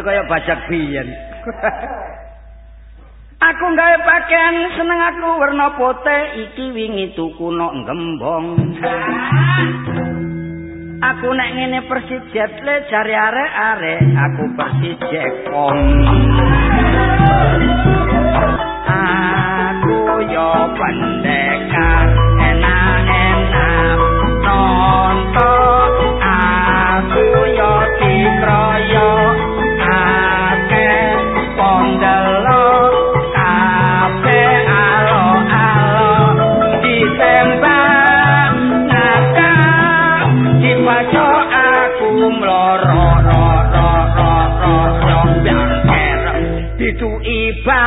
Modele kaya bajak biyen. aku gawe pakaian seneng aku warna putih iki wingi tuku nok gembong. Aku nek ngene persis jetle jare arek-arek aku persis jekong. Aku yo pendekan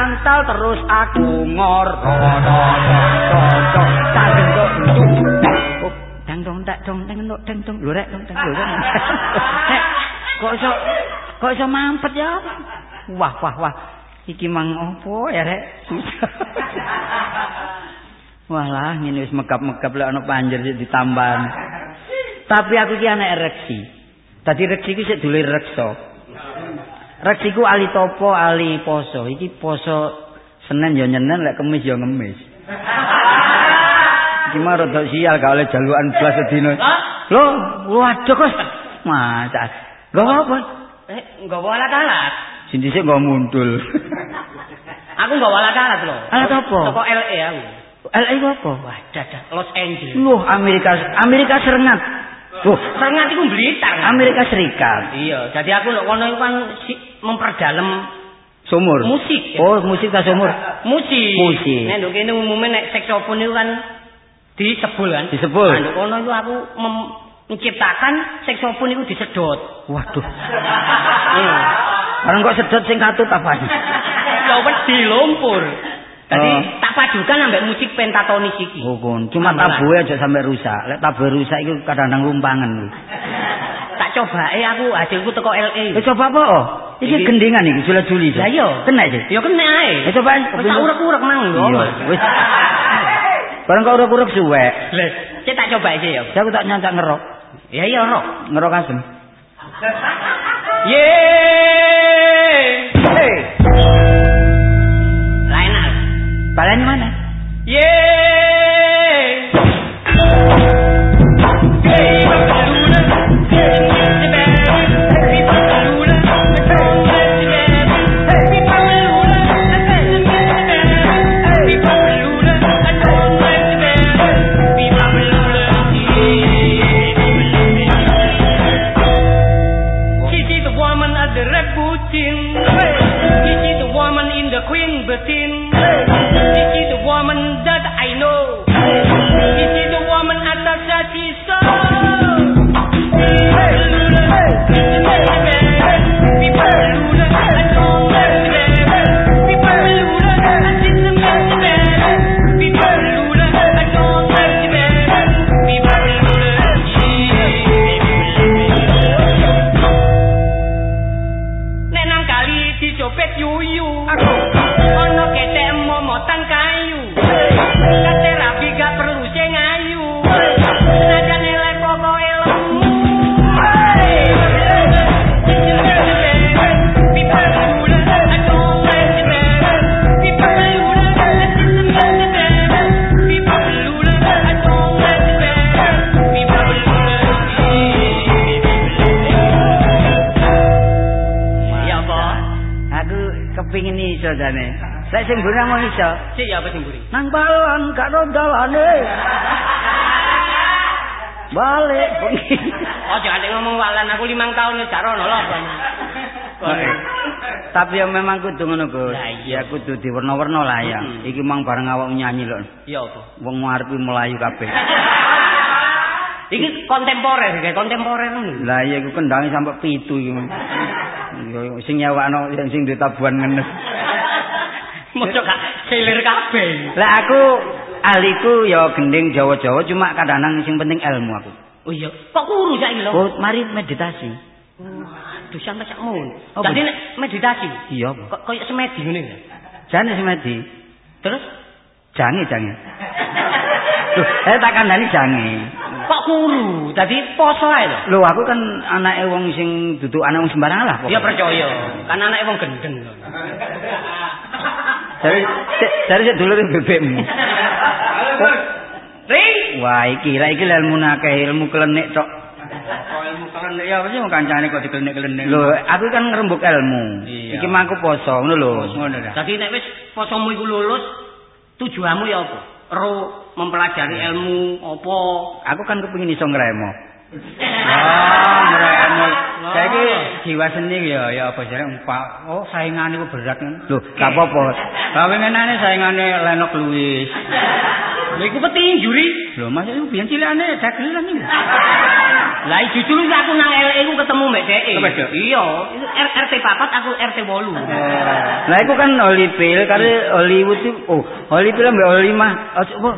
bantal terus aku ngoro ro ro ro ro saged kok dang dong tak dong dang dong dang dong. Lho rek dong dang lho rek. Kok iso kok iso mampet ya? Wah wah wah. Iki mang opo ya rek? Wah lah ngene wis megap-megap lek ana panjer ditambahan. Tapi aku iki anak ereksi dadi reksi iki sik dulur reksa reksi ku ali topo ali poso iki poso Senin ya nyenen lek kemis ya ngemis Gimana rada sial gak oleh jaluan blas sedina. Lho, waduh kok. Masa. Lho apa? Eh, enggak bawa alat-alat. Sing dhisik nggo mundul. Aku enggak bawa alat-alat lho. Alat apa? Toko LA aku. LA itu apa? Wah, dadah Los Angeles. Loh, Amerika Amerika Serengat. Loh, Serengat iku Blitar. Amerika Serikat. Iya, jadi aku nek kono iku kan si, memperdalam Sumur. musik. Oh, musik ta sumur. musik. Musik. Nek nduk kene umume nek saksofon itu kan disebul kan. Disebul. Nah, kono iku aku menciptakan saksofon itu disedot. Waduh. Orang kok sedot sing katut apa? Ya wedi lumpur. Jadi Oh. tak padukan ambek musik pentatonis iki. Oh, kon. Cuma tabuhe aja sampai rusak. Lek tabuhe rusak iku kadang-kadang lumpangan. Coba eh aku hasilku teko LA. Eh coba apa? Oh? Iki Iki- gendingan iki Jula Juli. Lah iya. Kena iki. Ya kena ae. Eh coba Wis tak urek-urek mang lho. Wis. Bareng kok urek-urek suwek. Lah, cek tak coba aja ya. Ya aku tak nyancak ngerok. Ya iya roh. Ngerok asem. Ye. Iso jane. Lek sing mburi mau iso. Cik ya apa sing mburi? Nang balon gak rondolane. Balik bengi. Ojo ate ngomong walan aku limang tahun ya gak rono lho. Tapi ya memang kudu ngono, Gus. Iya. Ya kudu diwerna-werna lah ya. Iki mang bareng awakmu nyanyi lho. Ya apa? Wong ngarep kuwi melayu kabeh. Iki kontemporer, kayak kontemporer ngono. Lah iya iku kendange sampe pitu iki. Sing nyawakno sing duwe tabuhan ngenes. Mojo gak selir kabeh. Lah aku ahliku ya gending Jawa-Jawa cuma kadang-kadang sing penting ilmu aku. Oh iya, kok kuru saiki lho? Oh, mari meditasi. Aduh sampe sakmu. Apa? Dadi nek meditasi Iya kok koyo semedi ngene. Jane semedi. Terus Jange jange. Duh, eh tak kandhani jange. kok kuru, dadi poso ae lho. Lho aku kan anake wong sing duduk anak wong sembarangan lah. Ya percaya, kan anake wong gendeng. Dari dari sik dulure bebekmu. Ri, wah iki ra iki ilmu akeh ilmu klenik tok. ilmu klenik ya sih kancane kok diklenik-klenik. Lho, aku kan ngrembug ilmu. Iki mangku poso ngono lho. Ngono Dadi nek wis posomu iku lulus, tujuanmu ya apa? Ro mempelajari ilmu apa? Aku kan kepengin iso ngremo. Ah. Jiwa seni ya ya apa jare Pak. Oh, saingane ku berat kan. Lho, gak apa-apa. Lah winginane saingane Lenok Luis. Lha iku petinju ri. Lho, Mas iku biyen cilikane dagelan iki. Lah jujur aku nang elek iku ketemu mbek dhek. Iya, RT 4 aku RT 8. Oh. Lah iku kan Hollywood kare Hollywood oh, Hollywood mbek Hollywood apa?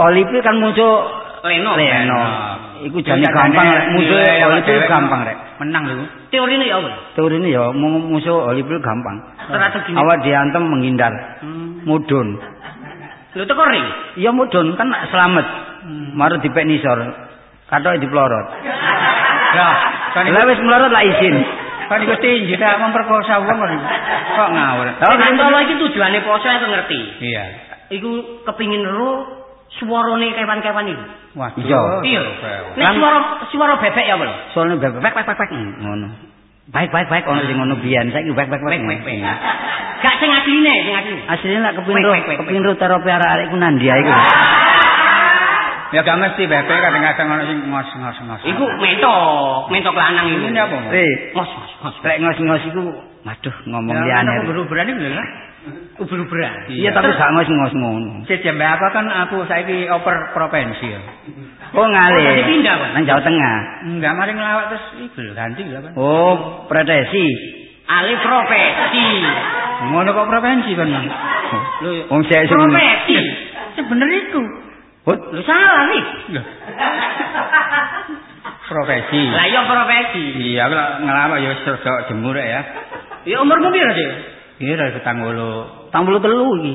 Hollywood kan muncul Leno. Leno. Iku jane gampang rek musuh Hollywood gampang rek. Menang lho. Teorine ya apa? Teorine ya musuh Hollywood gampang. Strategi. Awak diantem menghindar. Mudun. Lho teko ring. Iya mudun kan selamat. Hmm. Maru dipek nisor. Katoke diplorot. Lah, wis melorot lah izin. Kan iku tinju ta memperkosa wong kok. Kok ngawur. Lah iki tujuane poso aku ngerti. Iya. Iku kepingin ro suarane kewan-kewan iki. Wah, iya. Iya. Nek suara suara bebek ya apa? Suara bebek bek bek bek ngono. Baik baik baik ono sing ngono biyen saiki bek bek bek. Gak sing asline, sing asline. Asline lak kepin ro, kepin ro terapi arek-arek ku nandia iku. Ya gak mesti bebek kadang-kadang ono sing ngos-ngos ngos. Iku mentok, mentok lanang iku. Apa? Eh, ngos ngos. Lek ngos-ngos iku Waduh, ngomong liyane. Ubur-uburan iki lho. Ubur-uburan. Iya, tapi gak ngos-ngos ngono. Sejambe apa kan aku saiki oper provinsi ya. Oh, ngalih. Oh, pindah, Pak. Nang Jawa Tengah. Enggak mari ngelawak terus iku ganti lho kan. Oh, pretesi. Ali profesi. Ngono kok provinsi kan. Lho, wong sik sing profesi. Sebener iku. Hut, lu salah nih. Profesi. Lah iya profesi. Iya, aku ngelawak ya wis jemur ya. Ya umurmu piro sih? Iya, rada tanggolo. Tanggolo telu iki.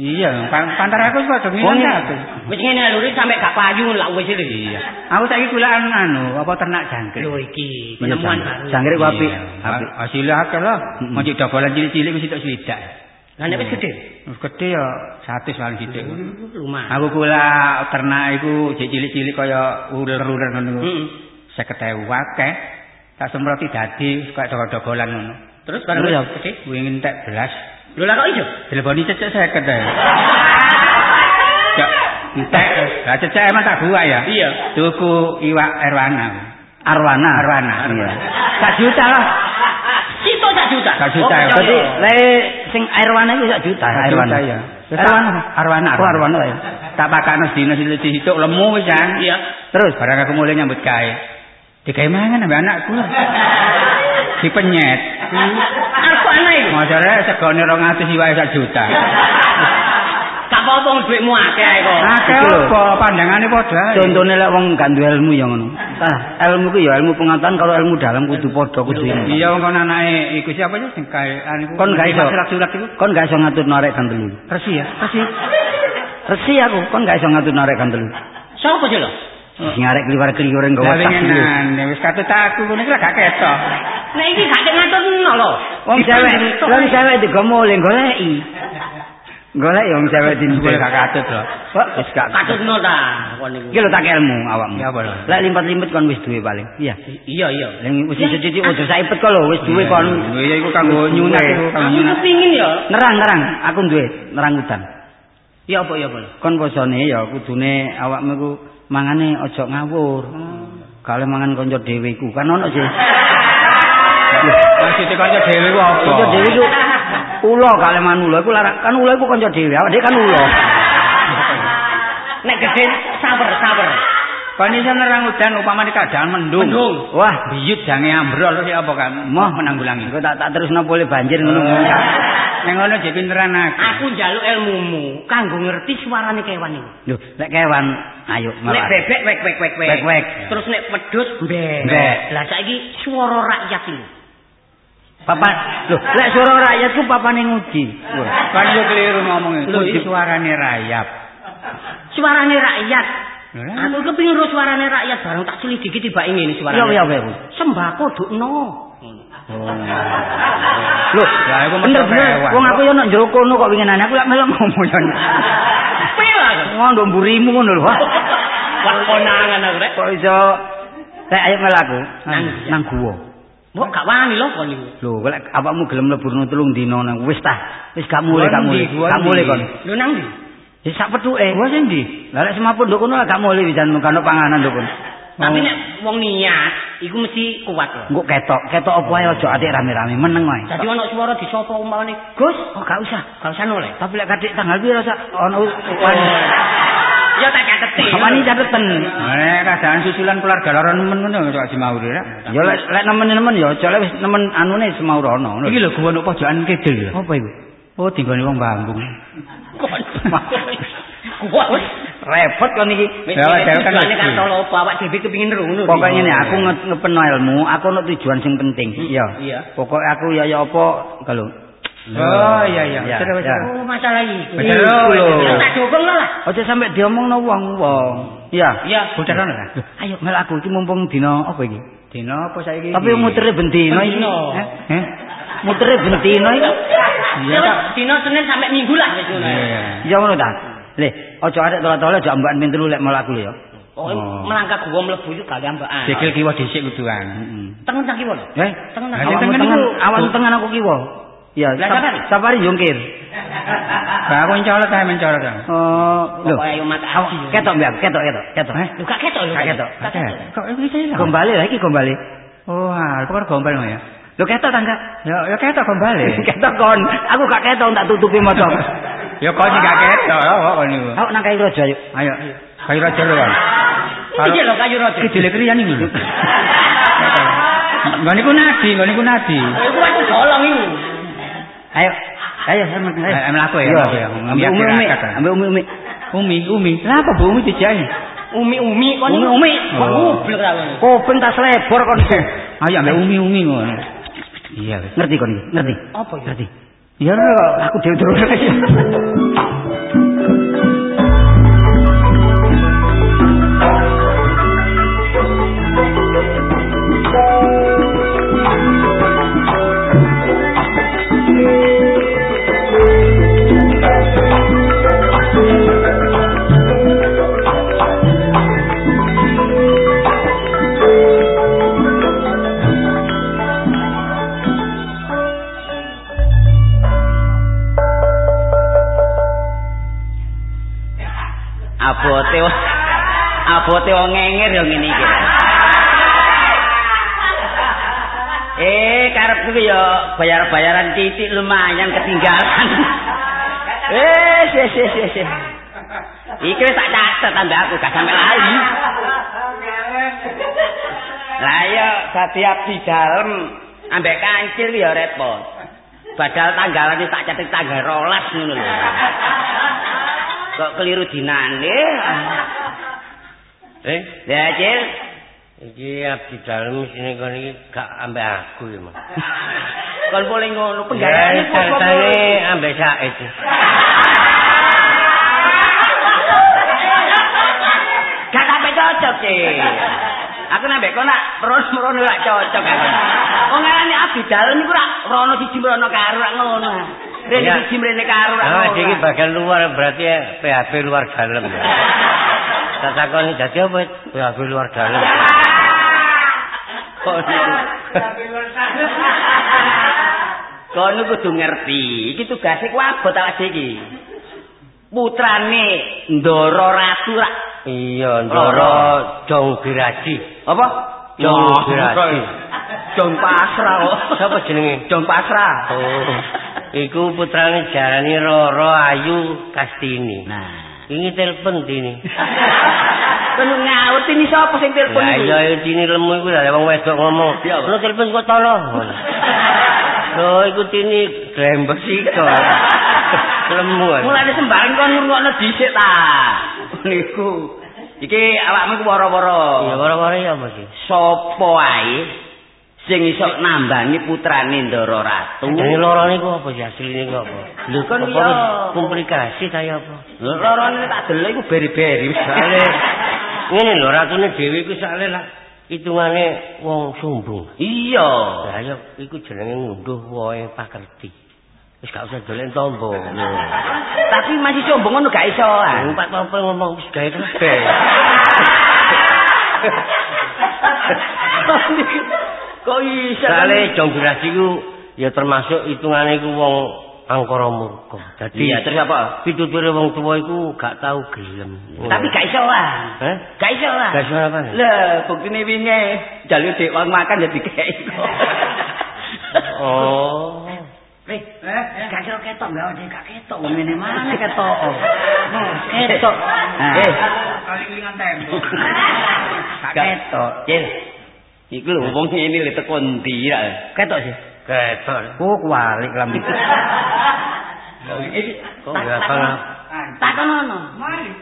Iya, pantar aku kok demi satu. Wis ngene lho sampe gak payu lak wis iki. Iya. Aku saiki kulaan anu, apa ternak jangkrik. Lho iki penemuan baru. Jangkrik ku apik. Hasilnya akeh lah. Mau dogolan cilik-cilik wis tok swidak. Lah nek wis gedhe. Wis gedhe ya 100 paling sithik. Lumayan. Aku kula ternak iku cilik-cilik kaya ular-ular ngono. Heeh. 50.000 akeh. Tak semproti dadi kaya dogolan ngono. Terus bareng ya gedhe. Kuwi entek belas. Lho lah kok ijo? Teleponi cecek 50 ae. Cek entek. Lah cecek emang tak buah ya? Iya. Tuku iwak arwana. Arwana. Arwana. Iya. Sak juta lah. Sito sak juta. Sak juta. Oh, Berarti le sing Arwana iku sak juta. Arwana. ya. Arwana. Arwana. Oh, Arwana ya. Tak pakakno dino situk lemu wis kan. Iya. Terus barang aku mulai nyambut gawe. Digawe mangan ambek anakku. Dipenyet. Aku iki. Modere segone 200 wae sak juta. Gak apa-apa duitmu akeh ae kok. Akeh apa pandangane padha. Contone lek wong gak duwe ilmu ya ngono. Ah, ilmu ku ya ilmu pengetahuan kalau ilmu dalam kudu padha kudu ilmu. Iya wong kon anake iku siapa sih sing kae anu Kon gak iso. surat-surat iku. Kon gak iso ngatur norek kan telu. Resi ya, resi. Resi aku, kon gak iso ngatur norek kan telu. Sopo sih lho? Sing arek kliwar-kliwur nggawa Lah tas. iki. winginan wis katut aku ngono iki gak ketok. Nek iki gak ngaturno lho. Wong cewek, wong cewek digomole goleki. Golek wong cewek Duwe dinjel. gak katut lho. Kok wis gak Ngaturno ta kon niku. Iki lho tak ilmu awakmu. Ya apa lho? Lek limpet-limpet kon wis duwe paling. Iya. Iya iya. Lek wis cuci ojo saipet kok lho, wis duwe kon. Iya iku kanggo nyunat iku kanggo Aku kepingin ya. Nerang, nerang. Aku duwe nerang udan. Ya apa ya apa. Kon posone ya kudune awakmu iku mangane ojo ngawur. Kale mangan kanca dhewe iku kan ono sih. Maksudnya kanca dhewe ku apa? Kanca dhewe iku ulo kale mangan ulo iku larang kan ulo iku kanca dhewe. Awak dhewe kan ulo. Nek gede sabar sabar. Iso nerang udan upamane keadaan mendung. Mendung. Wah, Biyut jange ambrol sih apa kan? Moh. menanggulangi. iku tak tak terusno boleh banjir ngono. Ning ngono jek pinteran aku. Aku njaluk ilmumu kanggo ngerti suarane kewan iku. Lho, lek kewan ayo Nek malah. bebek wek wek wek Wek, wek. Terus nek wedhus mbek. Mbek. Lah saiki suara rakyat iki. Papa, lho, lek suara rakyat ku papane nguji. Kan yo keliru ngomong itu. Lho, suarane rayap. Suarane rakyat. Aku kepengin ro suarane rakyat bareng tak selidiki tiba ngene suarane. Iya, iya, iya. Sembako dukno. Oh. Loh, ya aku bener bener. Wong aku yo nek njero kono kok winginane aku lak melok ngomong yo. Pil. Ngono mburimu ngono lho. Wah, konangan aku rek. Kok iso Rek ayo melaku nang nang guwa. Mbok gak wani lho kon niku. Lho, lek awakmu gelem mlebu nang tulung dina nang wis tah. Wis gak mulih, gak mulih. Gak mulih kon. Lho nang ndi? Ya sak petuke. Gua sing ndi? Lah lek semapun nduk kono gak mulih wisan kano panganan nduk kono. Tapi nek wong niat iku mesti kuat lho. Engko ketok, ketok apa ae aja atik rame-rame meneng wae. Dadi ana swara disapa umpamane, Gus, Oh, gak usah. gak usah noleh. Tapi lek katik tanggal piro sak ono Ya tak cateti. Wani cateten. Eh, kadang susulan keluarga loro nemen ngono kok Simaur rek. Ya lek lek nemen-nemen ya aja lek wis nemen anune Simaur ono. Iki lho gua nek pojokan kidul ya. Apa iku? Oh, tinggone wong Bambung. Wis. Repot kon iki. Ya kan kan tolo awak dhewe kepengin ngono. Pokoke ngene aku nge- ngepeno ilmu, aku ono tujuan sing penting. Iya. Iya. Pokoke aku ya ya apa kalau Oh iya iya. Ya. Oh, masalah iki. Betul. Ya, Tak dukung lho lah. Aja sampe diomongno wong-wong. Iya. Iya. Bocah kono ta? Ayo mel aku iki mumpung dina apa iki? Dina apa saiki? Tapi mutere bendina iki. Bendina. Mutere bendina iki. Ya wis dina Senin sampai Minggu lah wis ngono. Iya. Ya ngono ta. Le, aja arek tolo-tolo aja ambakan ping telu lek mlaku lho ya. Oh, melangkah gua mlebu iku gak ambaan. Sikil kiwa dhisik kuduan. Tengen tak kiwa lho. Eh, Tengen kiwa. tengen awan tengen aku kiwa. Ya, safari? safari jungkir. Lah aku mencolot ae mencolot. Oh, lho. Ayo mat aji. ketok mbak, ketok ketok, ketok. Eh, Lho gak ketok lho. Gak ketok. Kok iki gombale lah iki gombale. Oh, hal gombal ya. Lho ketok tangga. Ya ya ketok gombale. ketok kon. Aku gak ketok tak tutupi motor. Ya kok sing gak ketok ya kok kon niku. Awak nang kayu raja yuk. Ayo. Kayu raja lho, Bang. Iki lho kayu rojo. Iki dilek riyan iki. Nggon niku nadi, nggon niku nadi. Iku aku bolong iku. Ayo. Ayo ayo. Eh, melaku ya, Iya. melaku ya. Ambil umi umi. Ambil umi umi. Umi, umi. Kenapa Bu Umi dijai? Umi-umi kon Umi niku. umi. Kok Oh. ngublek ra ngono. Kuping tas lebor kon. Ayo ambek umi umi ngono. Iya. Ngerti kon iki? Ngerti? Apa ya? Ngerti. Ya aku dhewe terus. abote abote wong ngenger ya ngene iki. Eh karepku ki ya bayar-bayaran titik lumayan ketinggalan. Eh sih sih sih iki wis tak catet tambah aku gak sampe lali lah ya dadi abdi dalem. Ambek kancil ya repot. Badal tanggalan tak catet tanggal rolas ngono lho kok keliru dinane Eh, ya cil. Iki abdi dalem sini kon iki gak ambek aku ya, Mas. kon boleh ngono Ya, penggayane ceritane ambek Said. gak sampe cocok cil. Aku nambah kok nak merono-merono gak cocok aku. Wong ngarani abdi dalem iku rak rono siji merono karo rak ngono rene siji mrene karo rak Ah, iki bagian luar berarti ya, PHP luar dalam. ya. Tak takoni dadi apa? PHP luar dalam. kok niku Kono kudu ngerti, iki tugase ku abot awake iki. Putrane Ndara Ratu rak Iya, Ndoro Jong Biraji. apa? Jong Biraji. Jong Pasra kok. Sapa jenenge? Jong Pasra. Oh. Iku putrane jarane Roro Ayu Kastini. Nah, Ini telepon dini. kon ngawur ini sapa sing telepon Lah iki? iya iya, dini lemu iku lah wong wedok ngomong. Lo telepon kok tolo. Lho iku dini glembek sik kok. Lemu. Mulane sembarang kon ngrungokno dhisik ta. Niku. Iki awakmu ku woro-woro. Iya, wara-wara ya apa sih? Sopo ae sing iso nambangi putrane Ndara Ratu? Jadi loro niku apa sih asline niku apa? Lho kan Apa iya komplikasi ta ya apa? Lorone tak delok iku beri-beri wis Soale Ngene lho ratune dhewe iku sakle lah hitungane wong sombong. Iya. Lah ya iku jenenge ngunduh wohe pakerti. Wis gak usah dolen tombo. Tapi masih sombong ngono gak iso. Empat apa ngomong wis gawe kabeh. Kok iso? Sale jonggurasi ku ya termasuk hitungane iku wong angkara murka. Dadi Iya, terus apa? pituture wong tuwa iku gak tau gelem. Tapi gak iso lah. Hah? Gak iso lah. Gak iso apa? Lah, buktine wingi jalu dek wong makan ya dikei. Oh. Eh, gak iso ketok gak ada gak ketok ngene mana ketok. No, ketok. Eh, Kali-kalingan tembok. gak ketok. Cil. Iku lho wong ngene lho teko ndi ya? Ketok sih. Ketok. Oh, kualik lam. Kok gak apa Tak kono.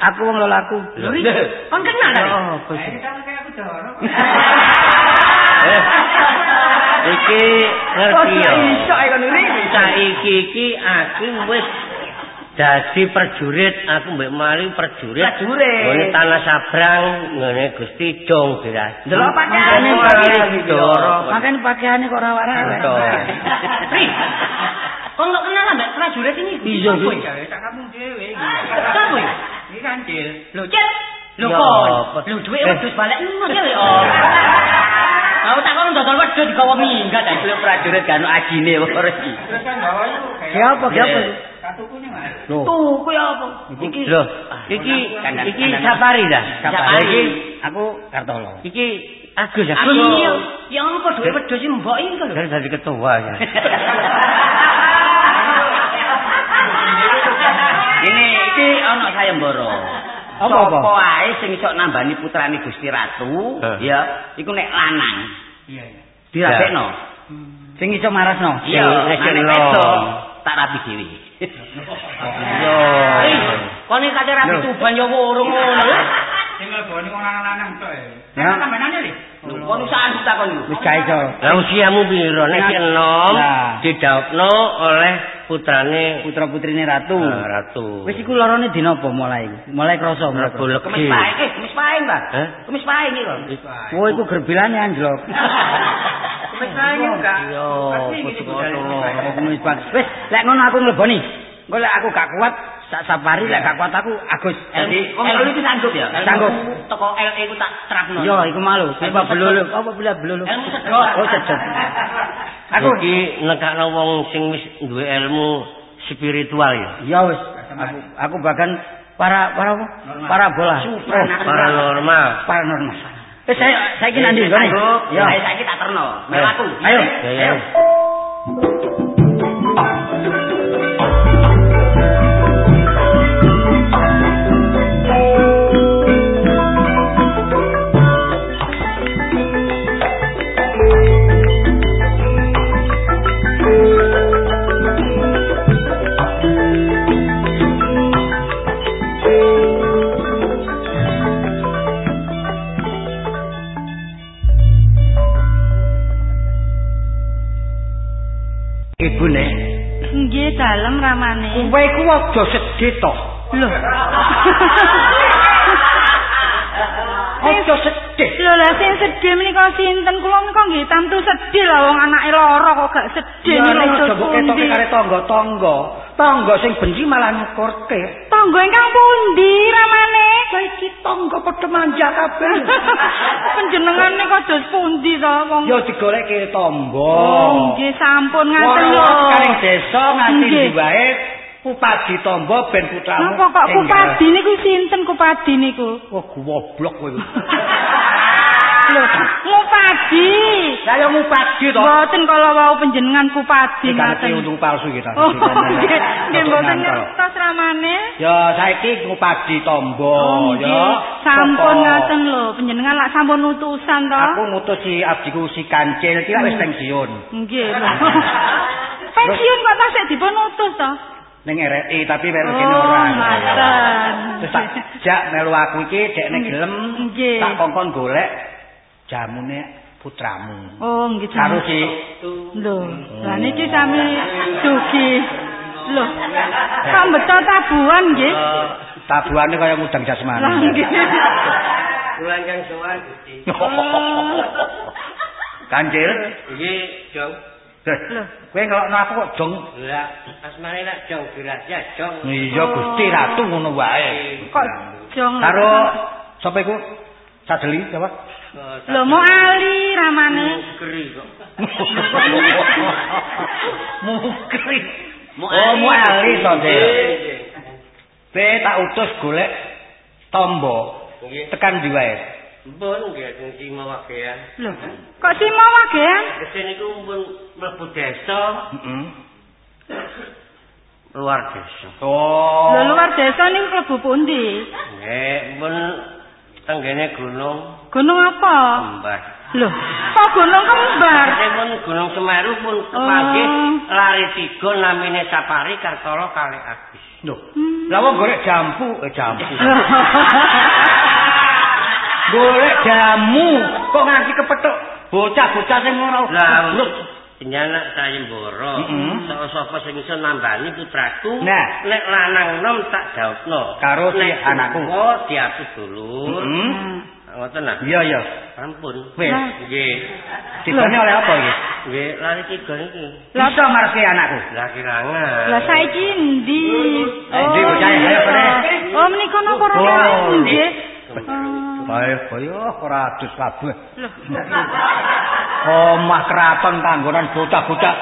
Aku wong lelaku. Lho. Kon kenal ta? Oh, apa sih? aku dorong. Eh, Iki Kok ngerti ya. iso ae kon ngene? Saiki iki aku wis dadi perjurit, aku mbek mari perjurit. Prajurit. Ngene tanah sabrang, ngene Gusti Dong Dirasi. Delok pakaiane Makane pakaiane kok ora. Pri. Kon kok kenal ambek prajurit ini? Iya, iya. Tak kamu dhewe. Sopo iki? Iki kan Cil. Lho, Cil. Lho Ya, kok. Lho duwe wedhus balik ngono Cil. Oh. Aku tak kon dodol wedhus digawa minggat ae. Lho prajurit kan ajine ora iki. Terus kan gawa iku kayak Ki apa apa? Lho. Tuku ya apa? Iki Loh, iki iki safari dah. Safari. Iki aku Kartolo. Iki Agus ya. Iya. Ya apa duwe wedhus iki mbok iki lho. Dari dadi ketua ya. Ini iki ana sayembara. Apa-apa? Sopo ae sing iso nambani putrane Gusti Ratu, Eh. ya, iku nek lanang Iya, iya. dirabekno. Sing iso marasno. Iya, nek wedok tak rapi dhewe. Yo. Kon iki kate rapi tuban ya urung ngono. Sing mleboni lanang-lanang tok e. Ya. Kan sampean aja, Li. Kon usaha takon iku. Wis gak iso. Lah usiamu piro? Nek enom didawekno oleh putrane Putra putrine ratu. Ah, ratu. Wis iku lorone dina apa mulai? Mulai krasa krasa. legi. Kemis paing, eh, kemis paing, Pak. Kemis paing iki kok. Oh, iku gerbilane anjlok. lek ngono aku mleboni. Engko lek aku gak kuat, sak safari lek gak kuat aku Agus. Jadi wong telu iki sanggup ya? Sanggup. Toko LE ku tak terapno. Yo, iku malu. Apa belulu? Apa bila belulu? Ilmu sedot. Oh, sedot. Aku iki nekakno wong sing wis duwe ilmu spiritual ya. Ya wis, aku aku bahkan para para apa? Para bola. Oh, Paranormal. paranormal. Eh saya saya iki nanti gone. Ya, Ya. saiki tak terno. Eh. Melaku. Ayo. Ya, ya. Ayo. Ibu nek, Nggih dalem ramane. kowe iku aja sedih to. Lho. Aja sedih. Lho lah sing sedih menika sinten? Kula menika nggih tamtu sedih lah wong anake lara kok gak sedih. Ya Niku aja mbok ketoke pundi? kare tangga-tangga. Tangga sing benci malah nyukurke. Tangga ingkang pundi ramane? Saiki tangga padha manja kabeh. Panjenengan nika dos pundi to wong? Ya digolekke tangga. Oh, nggih sampun ngaten lho. Wong karing desa nganti diwae Kupadi Tombo ben putramu. Napa kok kupadi niku sinten kupadi niku? Wah, goblok kowe. Lho, ngupadi. Saya ngupadi to. Mboten kala wau panjenengan kupadi Iki ngaten. untung palsu kita. Oh, nggih, mboten ngertos ramane. Ya saiki ngupadi Tombo Oh, ya. nggih. Sampun ngaten lho, panjenengan lak sampun utusan to. Aku ngutus si abdiku si Kancil ki wis pensiun. Nggih lho. Pensiun kok tasik dipun utus to? Ning RRI tapi melu Oh, kene ora. ngaten. Terus tak jak melu aku iki dekne gelem tak kongkon golek jamune putramu. Oh, nggih. Karo si Lho, lah niki sami dugi. Lho. Kok beto tabuhan nggih? tabuhane kaya ngudang jasmani. Lah nggih. Kula ingkang sowan Gusti. Kancil. Nggih, Jong. Lho. Kowe ngelokno aku kok jong. Lah, asmane lak Jong dirahsia Jong. Iya Gusti Ratu ngono wae. Kok jong Karo sapa iku? Sadeli sapa? Lho mau ali ramane. Mukri kok. Mukri. Mu Oh, mu ali to, Dek. Nggih. Be tak utus golek tombo. Tekan ndi wae? Mbon nggih fungsi mawagean. Lho, kok si mau wagean? Kesini ku mbon mlebu desa, Heeh. luar desa. Oh. Lho luar desa ning klebu pundi? Nggih, mbon tenggene gunung Gunung apa? Kembar. Lho, kok gunung kembar? Pun Gunung Semeru pun kepanggih Oh. lari tiga namine Sapari Kartolo kali Agis. Lho. Hmm. Lah wong golek jampu, eh jampu. golek jamu kok nganti kepethuk bocah-bocah sing ngono. Lah, Penyanak sayembara, Mm-mm. sapa sing iso nambani putraku, Nah. nek lanang nom tak dautno. Karo si Nek anakku. Oh, diatus dulur. Heeh. Ngoten nah. Iya, iya. Ampun. Wis. Nggih. Digone oleh apa iki? Nggih, lari tiga niki. Lah Iso marke anakku. Lah kirangan. Lah saiki endi? Endi, bocah, ayo, kene. Oh, menika napa ora Oh, nggih? Bae kaya ora adus kabeh. Omah keraton kanggonan bocah-bocah.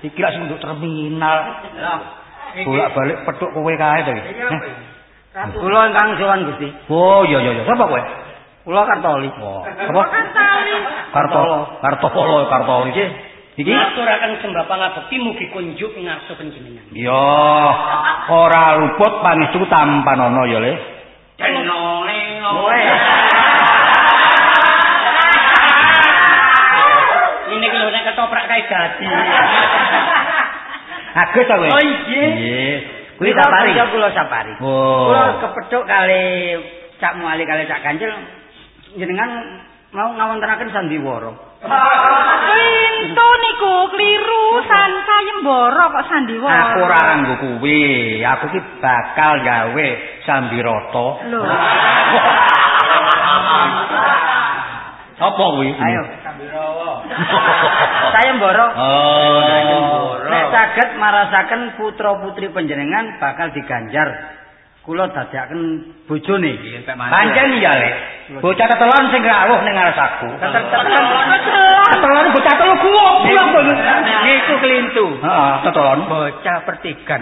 Iki lak sing nduk terminal. Bolak-balik petuk kowe kae to. Kula ingkang sowan Gusti. Oh, iya iya iya. Sapa kowe? Kula Kartoli. Oh, apa? Kantali. Kartolo. Kartolo, Kartolo iki. Iki Ngaturaken sembah pangabekti mugi kunjuk ngarsa panjenengan. ya ora luput pangestu tampan ana ya, Le. Kowe. Ini lho nek ketoprak kae dadi. Agus ta kowe? Oh, iya. Nggih. Kuwi sapari. Kula kula sapari. Oh. Kula kepethuk kali Cak Muali kali Cak Kancil jenengan mau ngawontenaken sandiwara. Klintu niku kliru san sayembara kok sandiwara. Aku ora nganggo kuwi. Aku ki bakal gawe sambirata. Lho. Apa kuwi? Ayo. Sayembara. Oh, Nek saged marasaken putra-putri panjenengan bakal diganjar. Kula dadiaken bojone. Pancen ya, Le. Bocah tetelon sing rawuh ning ngares aku. Tetelon. Tetelon bocah telu goblok kok. Niku kelintu. Heeh, tetelon. Bocah pertigan.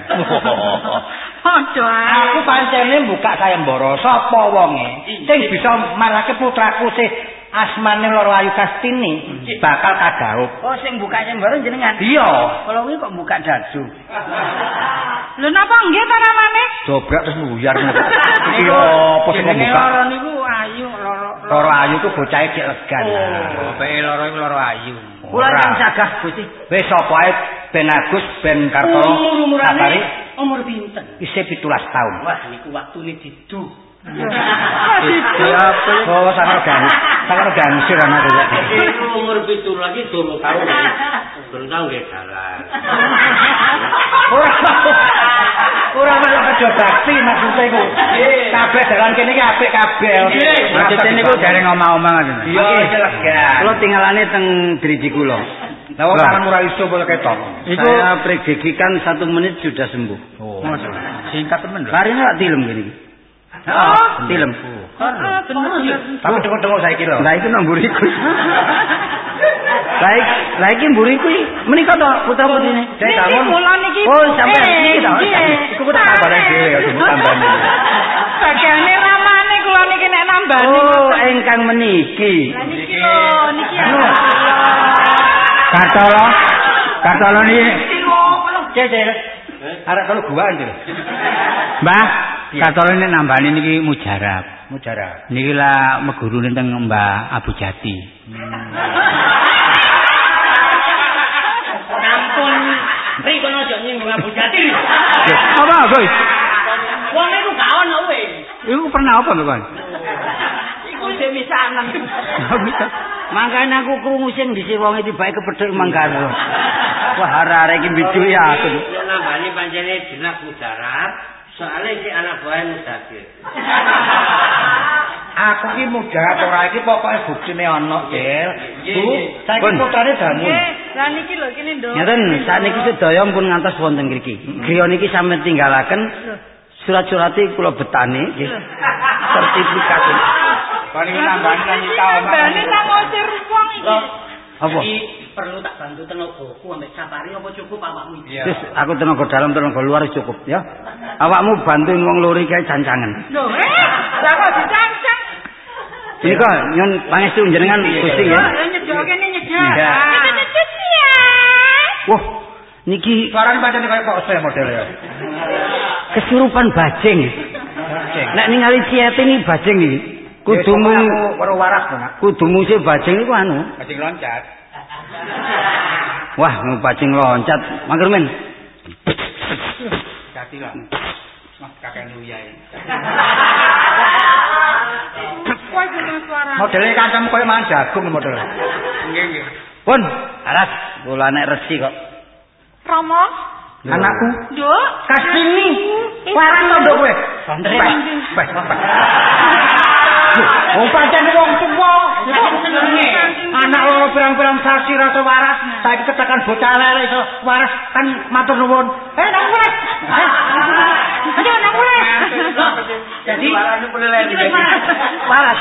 Padha Aku pancene buka sayembara sapa wonge sing bisa marake putraku sih asmane Loro Ayu Kastini bakal kagaup. Oh sing buka sayembara jenengan. Iya, Kalau kuwi kok buka dadu. Lho napa nggih ta? Dobrak terus ngono. Iki apa sing Jenenge buka? loro niku ayu loro. Loro Ayu ku bocah cek legan. Oh, bae loro iku loro ayu. Kula kan sagah Gusti. Wis sapa ae Ben Agus Ben Kartolo Sabari umur pinten? isih 17 tahun. Wah niku waktune didu. Ya, oh sangar gang. Sangar gangsir anakku. Iku umur pitu lagi durung tau. Durung tau nggih dalan. Ora ora malah kerja bakti maksudnya iku. Kabeh dalan kene iki apik kabeh. Maksudnya niku dereng omah-omah ngoten. Iya, iki lega. Kula tinggalane teng driji kula. Lah wong karang ora iso boleh ketok. Saya prediksikan satu menit sudah sembuh. Oh. Singkat temen lho. Karine lak tilem gini. Oh. Tilem. Ah, bener. Tapi tengok-tengok saiki lho. Lah iku nang mburiku. Lah iki lah iki mburiku iki menika to putra-putrine. Saya Niki bangun. Oh, sampean Eh, iki to. Iku ku tak tambane dhewe ya dulu tambane. Bagiane ramane kula niki nek nambani. Oh, engkang meniki. Lah niki lho, niki kula. Kartolo. Kartolo niki. Cek cek. Arek kalau gua anjir. Mbah, katoro ini nambani niki mujarab. Mujarab. Niki lah meguru teng Mbah Abu Jati. Ampun, riko aja nyinggung Abu Jati. Apa, Gus? Wong iku gak ono kowe. Iku pernah apa, Mbak? Iku dewe sanan. Makane aku krungu sing dhisik wong iki kepethuk mangkaro. Wah, arek iki bidu ya aku. Nek nambani pancene jenak mujarab, soalnya si anak buah mustahil. Aku ki mudah ora iki pokoke buktine ana, Cil. Bu, saiki putrane damu. Lah niki lho kene, Nduk. Ngeten, sakniki sedaya pun ngantos wonten mriki. Griya niki sampeyan tinggalaken surat-surati kula betani nggih. Sertifikat. Paling nambani lan tahu. Bane nang ngusir wong iki. Apa? perlu tak bantu tenagoku ambek safari apa cukup awakmu iki? Wis aku tenaga dalam tenaga luar cukup ya. Awakmu bantu wong lori kae jancangan. Lho, eh, kok dicancang. Ini kok nyun pangestu jenengan Gusti ya. Lah nyedok kene nyedok. Iya. Ya. Wah, niki Suarane pancen kaya kok saya model ya. kesurupan bajing. Nek ningali ciete ini bajing iki. Kudu mung weruh waras, Nak. kudu muse bajing iku anu. Bajing loncat. Wah, mau bajing loncat. Mangger men. Mas kakek luyai. Jeneng suara. Modele kancamu kaya mangan jagung model. Nggih nggih. Pun, alas, kula nek resi kok. Romo, Anakku, Nduk. kasini. To nduk kowe. Santri. Beh, beh. Wong pancen wong tuwa. Anak loro pirang-pirang sasi rasa waras, saiki ketakan bocah lele iso waras kan matur nuwun. Eh, nang waras. Ayo nang waras. Jadi iki wis marah. Waras.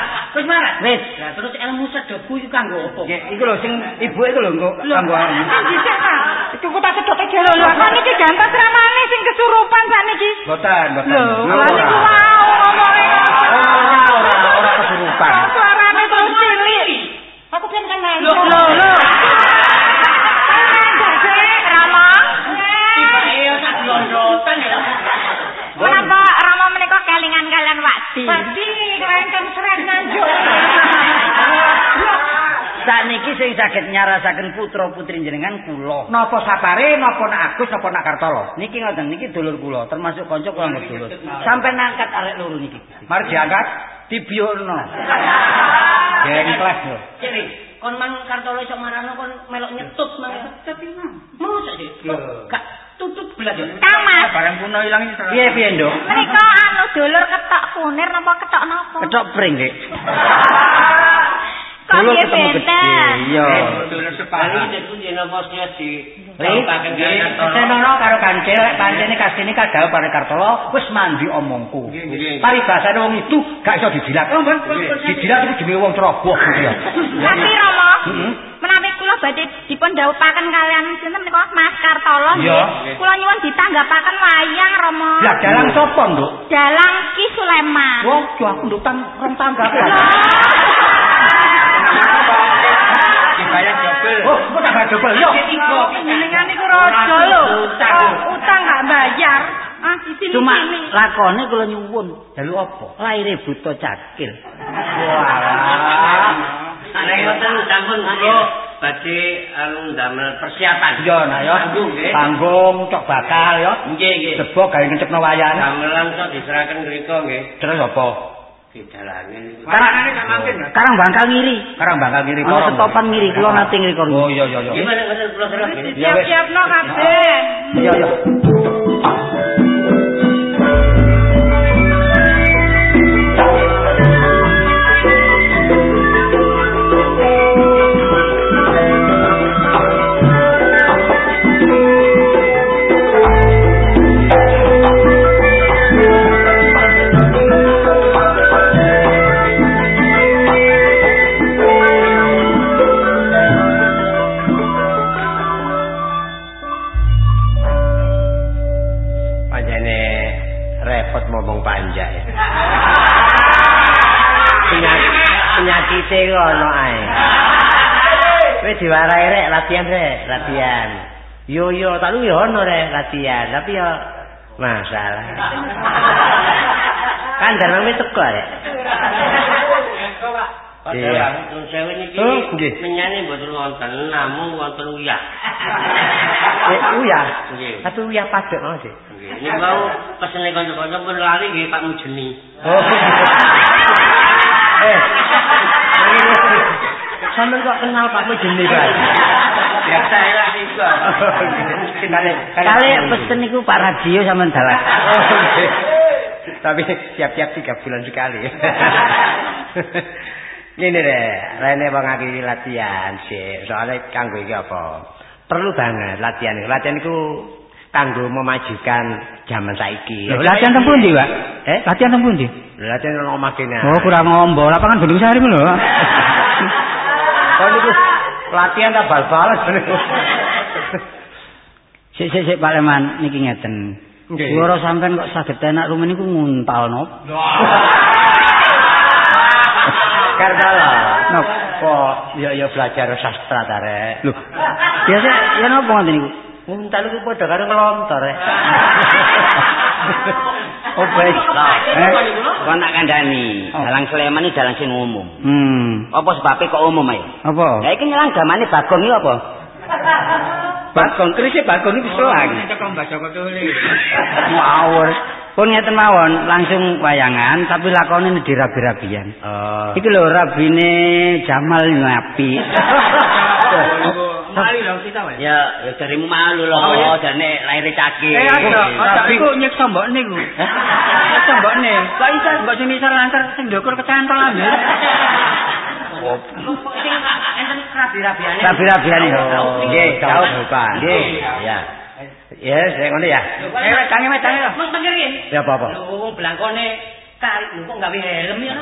Wis. Lah terus ilmu sedoku iku kanggo apa? Nggih, iku lho sing ibuke iku lho engko kanggo anu. Sing. Iku kok tak cedoke jero lho. Kan iki gantos ramane sing kesurupan sakniki. Boten, boten. Lho, lha niku Aku pengen kan. Lho, lho, lho. Rama. Yo sak blondotan ya. Kenapa Rama menika kelingan kalian Wadi? Wadi, kelengkeng seren nganjuk. Sakniki sing saged nyarasaken putra putri jenengan kula. Napa sapare, napa nak Agus, napa nak Kartolo? Niki ngoten niki dulur kula, termasuk kanca kula dulur. Sampai nangkat arek loro niki. Mari diangkat. Dibiono. Gengkles lho. Ciri, kon mang Kartolo iso marahno kon melok nyetut mang. Tapi mang. Mosok sih. Gak tutut belas yo. Mas, Barang kuno ilang iki. Piye piye, Nduk? menika anu dulur ketok kunir napa ketok napa? Ketok pring, Dik. Kok Dulur nggih benten? Iya. Dulur separa. iki pundi napa sih di Ri, Senono karo kancil, pancene kasini kadal pare Kartolo wis mandi omongku. Paribasane wong itu gak iso dijilat. Oh, dijilat iku jenenge wong ceroboh gitu ya. Tapi Rama, Heeh. menawi kula badhe dipun dhawuhaken kalian sinten menika Mas Kartolo nggih. Kula nyuwun ditanggapaken wayang Rama. Lah dalang sapa, Nduk? Dalang Ki Sulaiman. Wong yo aku nduk tang rong tangga. Dibayar double. Oh, kok tak double yo. Jenengan niku raja lho. Oh, Utang gak bayar. Ah, di sini Cuma lakone kula nyuwun. Dalu apa? Laire buta cakil. Walah. Nek ngoten sampun kula badhe anu damel persiapan. Yo nah yo. Panggung, nggih. Panggung cok bakal yo. Nggih, nggih. Sebo gawe ngecepno wayang. Gamelan kok diserahkan mriko nggih. Terus apa? Didalani. Warnane gak mungkin. Mas. Sekarang bangkal ngiri. Sekarang bakal ngiri Kalau setopan ngiri, kula nate ngiri kono. Oh iya iya iya. Gimana kula serah nggih. Ya wis. Siap-siapno kabeh. Iya iya. Yo yo, tak lu yo ono rek latihan, tapi yo masalah. kan dalam itu teko rek. Iya. Sewu niki Oh, nggih. menyane mboten wonten, namung wonten uyah. Eh uyah. Nggih. Tapi uyah padek mau sih. Nggih. Ini mau pesene kanca-kanca pun lali nggih Pak Mujeni. Oh. eh. Sampe kok kenal Pak Mujeni, Pak? Ya lah iku. Kali Kali pesen niku Pak Radio sampean dalan. Tapi siap-siap tiga bulan sekali. Ini deh, rene wong iki latihan sih. Soalnya kanggo iki apa? Perlu banget latihan. Latihan itu kanggo memajukan zaman saiki. Lho, latihan teng pundi, Pak? Eh? Latihan teng pundi? Latihan nang omah kene. Oh, kurang ngombo. Lapangan Gunung Sari lho. Niku latihan ta bal-balan niku. Sik sik sik Pak Leman niki ngeten. Nggih. Suara sampean kok saged enak rumen niku nguntal nop. Kardala. Nop. Kok ya ya belajar sastra ta rek. Lho. Biasa ya napa ngoten niku? Nguntal iku padha karo ngelontor rek. Oh, baik. Eh, kandhani, Oh. dalang Sleman iki dalang sing umum. Hmm. Apa sebabnya kok umum ae? Apa? Lah iki nyelang gamane Bagong iki apa? Bagong krise Bagong iki selang. Cekok Mbak Joko Tuli. Ngawur. Pun ngeten mawon, langsung wayangan tapi lakone dirabi-rabian. Oh. Iki lho rabine Jamal Napi. Mali lho kita wae. Ya, ya darimu malu lho, Oh, iya? jane lahir caki. Eh, ada, ada. Tapi kok nyeksa mbokne ku. Nyeksa mbokne. Lah isa mbok sing misal lancar sing ndukur kecantol ambil. Sing enten rabi-rabiane. Rabi-rabian iki. Nggih, jauh bukan. Nggih. Ya. Ya, saya ngono ya. Eh, wedange wedange lho. Mas pinggir iki. Ya apa-apa. Lho, wong blangkone kari lho kok gawe helm ya.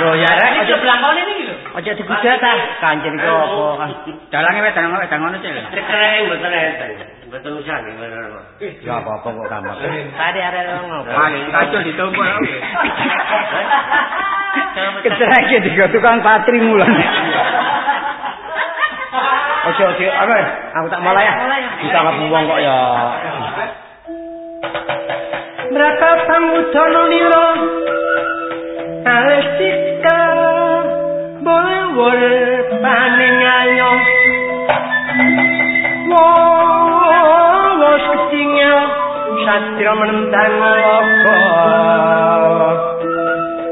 Loh, ya, Rek, Iki blangkone niki lho. Aja digugat ta, kancen iki apa? Dalange wedang wedang ngono sih lho. Keren betul enten. Betul usah bener. Ya apa-apa kok gampang. Tadi arek ngopo? Kacau ditumpul. Kecerake digo tukang patri mulan. Ojo ojo, apa? Aku tak malah ya. Bisa ngebuang kok ya. Raka pangudana nira Alestika boleh wol paning ayo Wos ketinggal satria menentang loko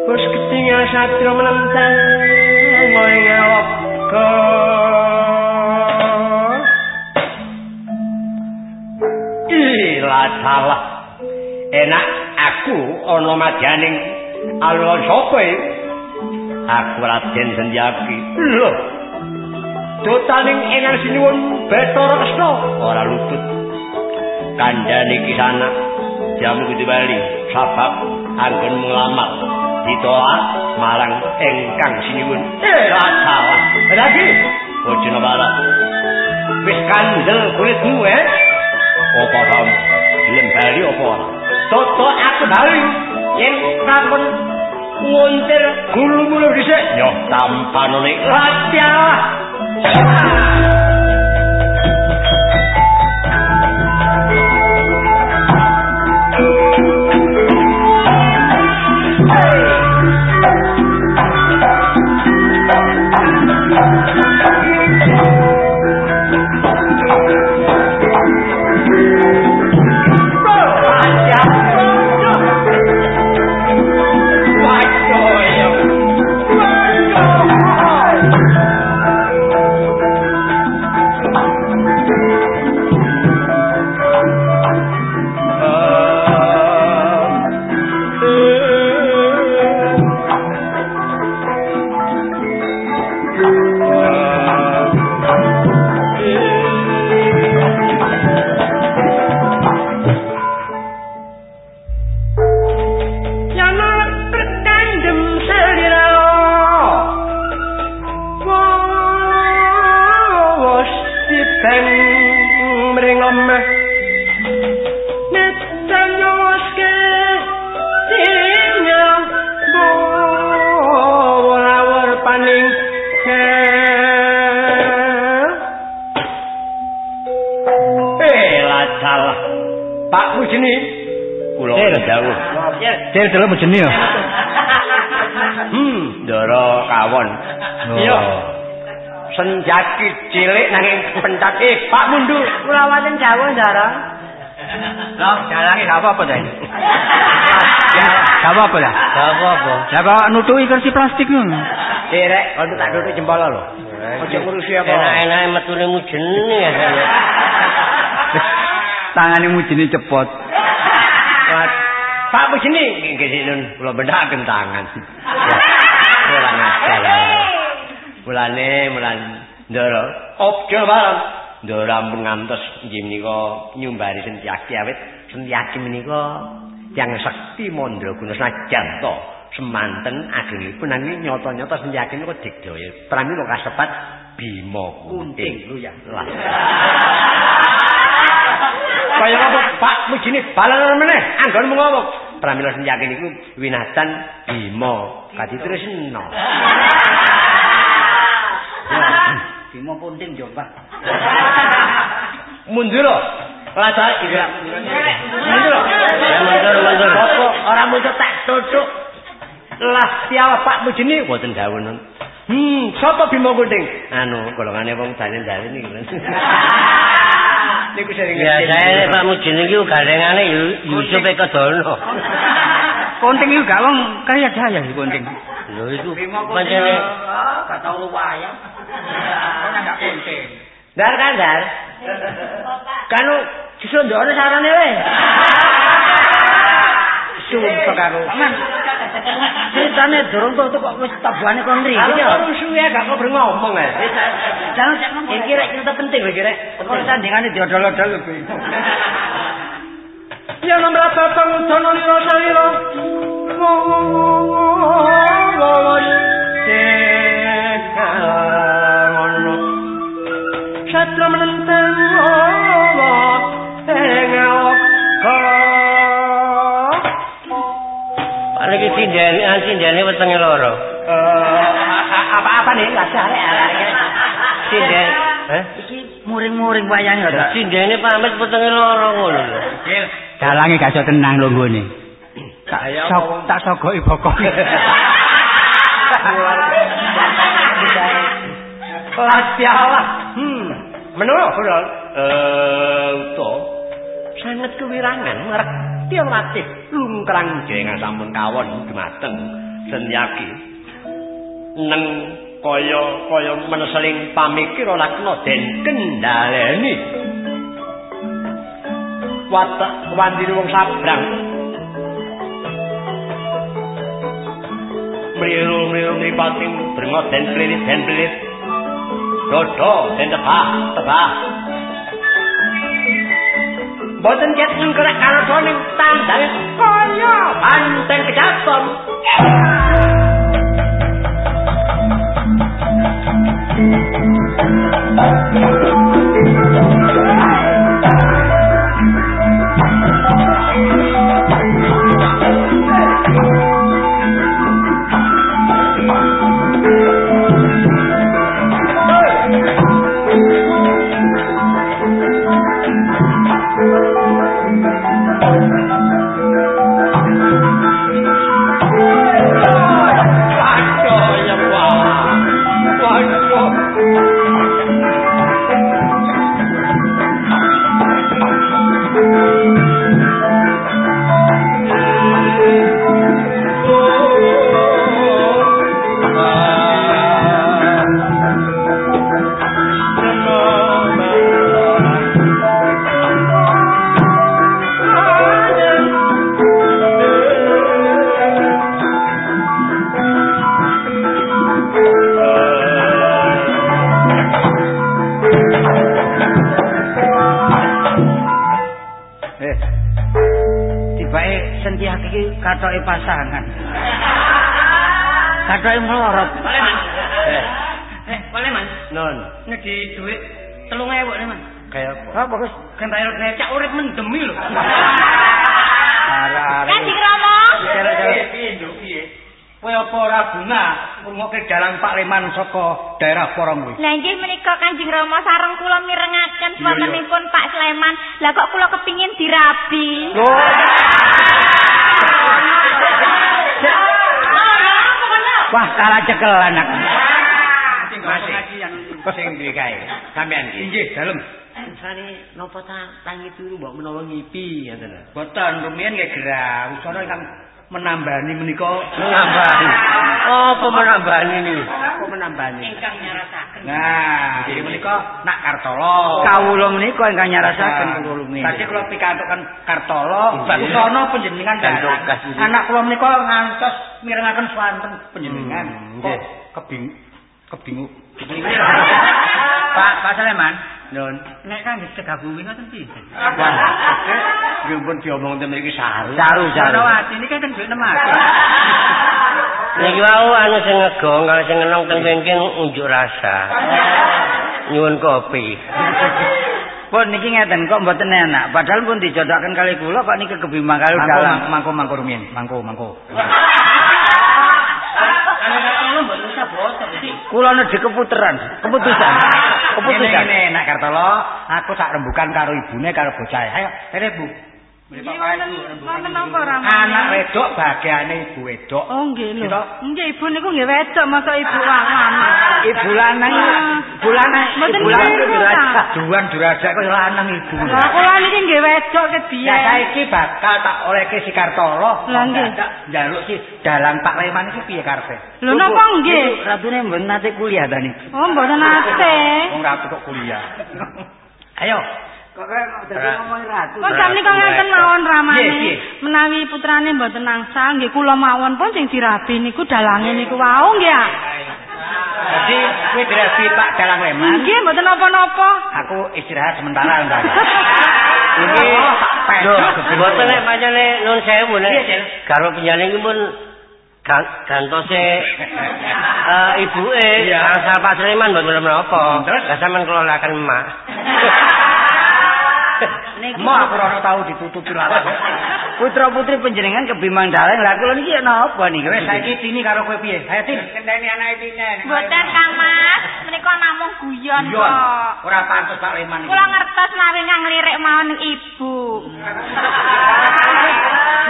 Wos ketinggal satria menentang loko Ila salah. Enak aku ana madyaning alon sapa iki? Aku Raden Sendyaki. Lho. Dotaning enan sinuwun Bathara Kresna ora luput. Kandhane iki sana jamu kudu bali sabab anggen nglamar ditolak marang engkang sinuwun. Eh, salah. Lagi. Ojo bala. Wis kandel kulitmu eh. Apa kamu? Gelem bali apa ora? Toto aku bali. Yen sampun nguntir gulu-gulu dhisik. Yo tampanane raja. Delok mejeni ya. Hmm, ndara kawon. Iya. Senjaki cilik nanging pentak eh Pak Mundu. Kula waten dawuh ndara Lah, dalange gak apa-apa ta. Gak apa-apa lah. Gak apa-apa. Lah kok nutuki kursi plastik ngono. Eh rek, kalau tak duduk jempol lho. Ojo ngurusi apa. Enak-enak metune mujeni ya. Tangane mujine cepot. Pak Mujini nggih kula bendhaken tangan. Kula ngajar. Mulane mulan ndoro ojo bareng. Ndoro ampun ngantos nggih menika nyumbari Sentyaki awit Sentyaki menika yang sekti mandraguna sajan to semanten agengipun nanging nyata-nyata Sentyaki menika digdaya. Pramila kasepat Bima Kunting lho ya. Kaya apa Pak Mujini balanan meneh anggon mengowo. Pramila Sentyaki niku winatan Bima kadi tresna. Bima Kunting Jombang. mundur lho. Lajak iki. Mundur mundur, mundur. Ora mundur tak tutuk. Lah piawak Pak Mujini mboten dawuh. Hmm, sapa Bima Kunting? Anu, golongane wong dalen-dalen iki. Niku sering Ya saya Pak Mujin iki gandengane Yusuf Eka Dono. Kunting iku gak wong kaya daya iki Kunting. Lho iku pancene Gak tau wayang. Ora gak Kunting. Dar kan dar. Kanu disondone sarane wae. Sumpah aku. Paman. Ceritane durung tuh kok wis tabuhane kon ri. Aku suwe gak kok ngomong ae. Jangan cek ngomong. Iki rek cerita penting lho rek. Kok sandingane diodol-odol kuwi. Ya nomor tatang dono liro saliro. Satra sindene sindene wetenge loro. Apa-apa nih Gak ada Sinden eh Iki muring-muring wayange lho. Sindene pamit wetenge loro ngono lho. Dalange gak iso tenang lho nggone. Tak sok tak sogoki bokong. Kelas piala. Hmm. Menurut kula eh to sanget kewirangan marek tiang latih lungkrang. Jenengan sampun kawon dumateng. Senyaki neng kaya kaya meneseling pamikira lakna den kendhaleni. Watak wandine wong sabrang. Mriru-mriru mripating brengot den klirit den klirit dodo den tebah Boten ket nggerak karo doning tandang kaya. Banteng kejaton. Waduh dalang Pak Leman saka daerah Porong kuwi? Lah nggih menika Kanjeng Rama sareng kula mirengaken wontenipun Pak Sleman. Lah kok kula kepingin dirabi. Wah, kalah cekel anak. Masih. Sing duwe kae. Sampean iki. Inggih, dalem. Sane napa ta tangi turu mbok menawa ngipi ngoten. Boten rumiyin nggih gerah, usana ingkang menambani menika menambani. Apa menambani niku? apa menambani Ingkang nyarasaken. nah iki menika nak kartolo Kawula menika ingkang nyarasaken kula lumin. Tadi kula pikantukan Kartolo, Mbak Usono panjenengan datang. Anak kula menika ngantos mirengaken swanten panjenengan. Hmm, Kok kebing kebingu. Pak Pak Saleman, Nun. nek kangge cegah bumi ngoten pinten? Nggih pun diomong ten mriki saru. Saru saru. Sarawati niki kan duit nemas. Niki wau anu sing ngegong kalau sing ngenong teng bengkel unjuk rasa. Nyuwun kopi. Pun niki ngeten kok mboten enak. Padahal pun dijodokaken kali kula kok niki kebimbang kali Mangko dalam. mangko mangko rumiyin, mangko mangko. Kartolo mboten usah bosok sih. Kula nedhi keputeran, keputusan. Keputusan. Ngene ngene nak Kartolo, aku tak rembukan karo ibune karo bocah. Ayo, rene Bu. Anak wedok bagiane ibu wedok. Oh nggih lho. Nggih ibu niku nggih wedok masa ibu wangan. Ibu lanang, ibu lanang, ibu lanang derajat kok lanang ibu. Lah kula niki nggih wedok Ya biyen. saiki bakal tak olehke si Kartolo. Lah, nggih. Njaluk si dalang Pak Leman iki piye karepe? Lho napa nggih? Ratune mboten nate kuliah ta niki. Oh mboten ate. Wong ratu kok kuliah. Ayo. Kok dadi ngomong ratu. Kok jam nika ngenten mawon Nggih, ramane. nggih. Menawi putrane mboten nangsal nggih kula mawon pun sing dirabi niku dalange niku wau nggih. Jadi kowe dirabi Pak Dalang Leman. Nggih mboten napa-napa. Aku istirahat sementara enggak. Ini tak lho, pedhot. mboten nek pancene nun sewu nek Cil. karo penjaling pun gan- gantose eh ibuke Iya. asal Pak Sleman mboten menapa. Lah sampean kelolakan emak. Mau aku ora tau ditutupi lawan. Putra putri panjenengan kebimbang dalang. Lah kula niki napa niki? Wes saiki tini karo kowe piye? Ayo tin. Kendani anake tine. Mboten Kang Mas, menika namung guyon Iya. kok. Ora pantes Pak Leman iki. Kula ngertos nawi kang lirik mawon ibu.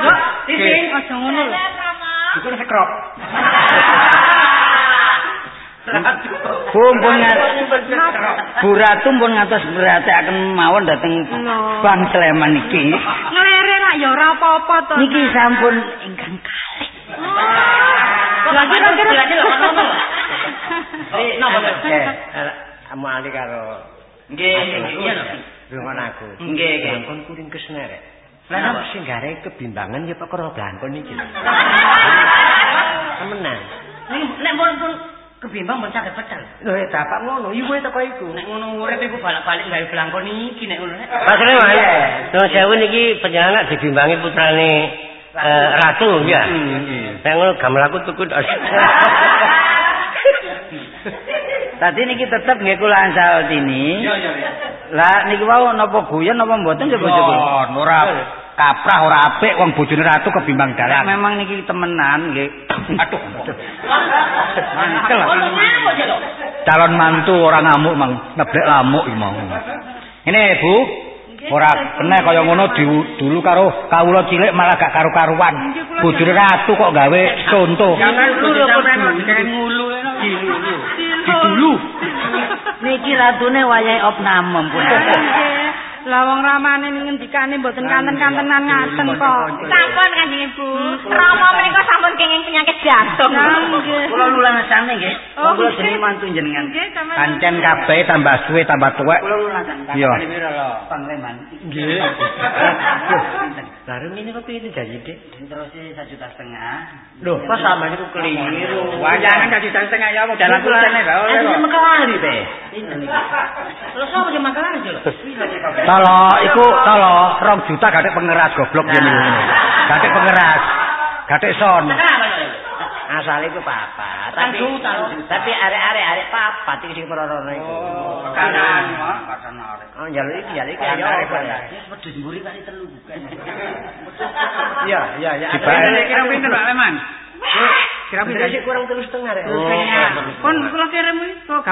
Yo, Titi. aja ngono lho. Iku sekrop. Bu pun Bu Ratu pun ngatos beratekaken mawon dhateng. Bang Sleman niki. Nglere lah ya ora apa-apa to. Niki sampun ingkang kalih. Lah kira-kira Eh, napa to? Ali karo Nggih, iya lho. Rungon aku. Nggih, nggih. Langkon kuring kesnerek. Lah napa sing gare kebimbangan ya perkara blangkon iki lho. Temenan. Nek pun kebimbang pun saged pecel. Lho ya dapat ngono, ibu teko iku. Nek ngono urip iku balik-balik gawe blangkon iki nek ngono. Pak Sleman, Nun sewu niki panjenengan dibimbangi putrane eh, Ratu ya. Nek ngono gamelanku tuku tok. Tadi niki tetep nggih kula ansal tini. Iya, iya. Lah niki wau napa guyon napa mboten coba coba. Yo, ora kaprah ora apik wong bojone ratu kebimbang Lah dalang. memang niki temenan nggih. Aduh. Mangkel. Lho. Calon mantu ora ngamuk mang neblek lamuk iki mau. Ini Bu, ora kena kaya ngono di- dulu karo kawula cilik malah gak karu-karuan. Bojone ratu kok gawe contoh. Ngulu Didulu. Niki ratune wayahe opname pun. Nggih. Lah wong ramane ngendikane mboten kanten-kantenan ngaten kok. Sampun Kanjeng Ibu. Rama menika sampun kenging penyakit jantung. Nggih. Kula lulasane nggih. Oh, Kula nggih. jeneng mantu jenengan. Nggih. Pancen kabeh tambah suwe tambah tuwek. Kula lulasan. Iya. Kakak pira lho, Bang Leman. Nggih. Baru ini kok piye janji Dik? Terus satu juta setengah. Loh, kok sama niku keliru. Wayangan kasih tahun setengah ya modal aku jane gak oleh kok. mekelari Be. Terus apa yo makalar aja lho. Tolo iku tolo rong juta gatek pengeras goblok yen ngono. Gatek pengeras. Gatek son. Kenapa ya? Asal itu papa, tapi juta. tapi arek-arek arek papa iki sing perorono iku. Kanan, Mak, kanan arek. Oh, jalur iki jalur iki Bandar, ya. bandar. Wedhus mburi kali telu bukan. Iya, iya, iya. Dibalik. Kira pinten Pak Leman? Kira pinten? sik kurang terus setengah rek. Setengah. Pun kula kirim iki. Aku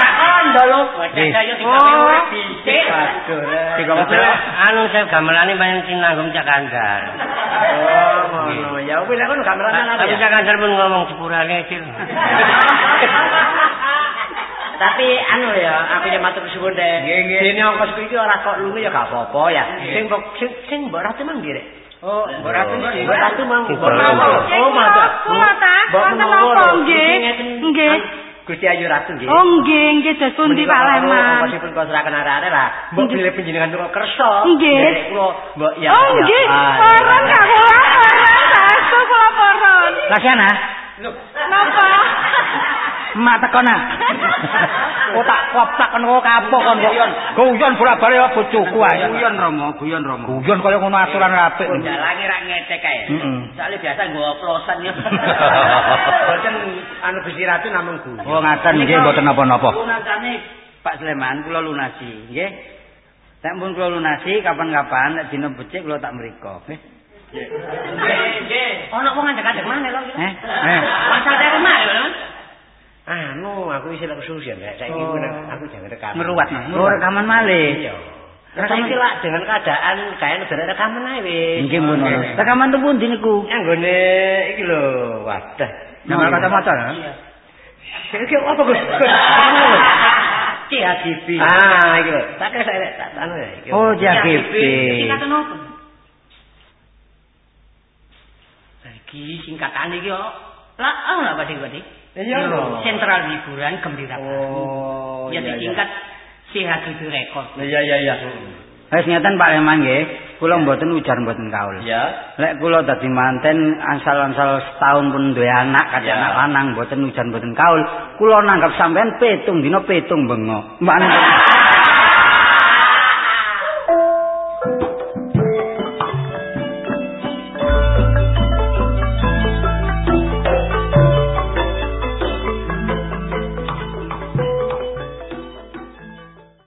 gak kondo lho. Saya digawe urip dhisik. Waduh. rek. Tiga Tapi, Anu saya gamelane paling sinanggum cak kandar. Oh, ngono. Ya wis lek kon gamelan Nah, apa Tapi ya? cak kandar pun ngomong sepurane, Cil. Tapi anu ya, aku ya matur suwun deh. Dene ongkos kuwi ora kok lunga ya gak apa-apa ya. Sing sing sing mbok mang nggih. Rek. Oh, Ratu. Oh? Wonten nggih? Nggih. Gusti Ayu Ratu nggih. Oh nggih, nggih dos pundi Pak Leman. Ongkosipun kok seraken arek-arek lah. Mbok pilih panjenengan kok kersa. Nggih. Kula mbok ya. Oh nggih, poron gak kula poron. Saestu kula poron. Lasiana, Napa? mak tekona. Oh tak koptak kono kapok kon kok. Guyon bola-bali ya bojoku ae. Guyon Rama, guyon Rama. Guyon kaya ngono aturan apik. Dalange ra ngecek kae. Heeh. Soale biasa nggo oplosan ya. Boten anu Gusti Ratu namung guyon. Oh ngaten nggih mboten napa-napa. Lunasane Pak Sleman kula lunasi, nggih. Nek pun kula lunasi kapan-kapan nek dina becik kula tak mriko, nggih. Nggih, Ono wong ngajak-ngajak maneh lho. Eh, eh. Pasal dari mana lho? Anu, aku wis lek kesusian rek. Saiki Oh. aku jangan rekaman. Meruwat. Oh rekaman malih. Iya. Nah, saiki lak dengan keadaan kaya negara rekaman ae wis. Nggih mun. Rekaman tuh pundi niku? Anggone iki lho, wadah. Nama kacamata ya? Iki apa Gus? CHGB. Ah, iki lho. Tak kira saya tak anu ya. iki. Oh, JGP. Singkatan apa? Iki singkatan iki yo. Lah, ana apa sing kok Iya lho. Sentral hiburan gembira. Oh, ya iya, iya. disingkat CHGB rekor. Iya iya iya. Wis ngeten Pak Leman nggih, kula mboten ujar mboten kaul. Ya. Lek kula dadi manten ansal-ansal setahun pun duwe anak kadang Ya. anak lanang mboten ujar mboten kaul, kula nanggap sampean petung dina petung bengo. Mbak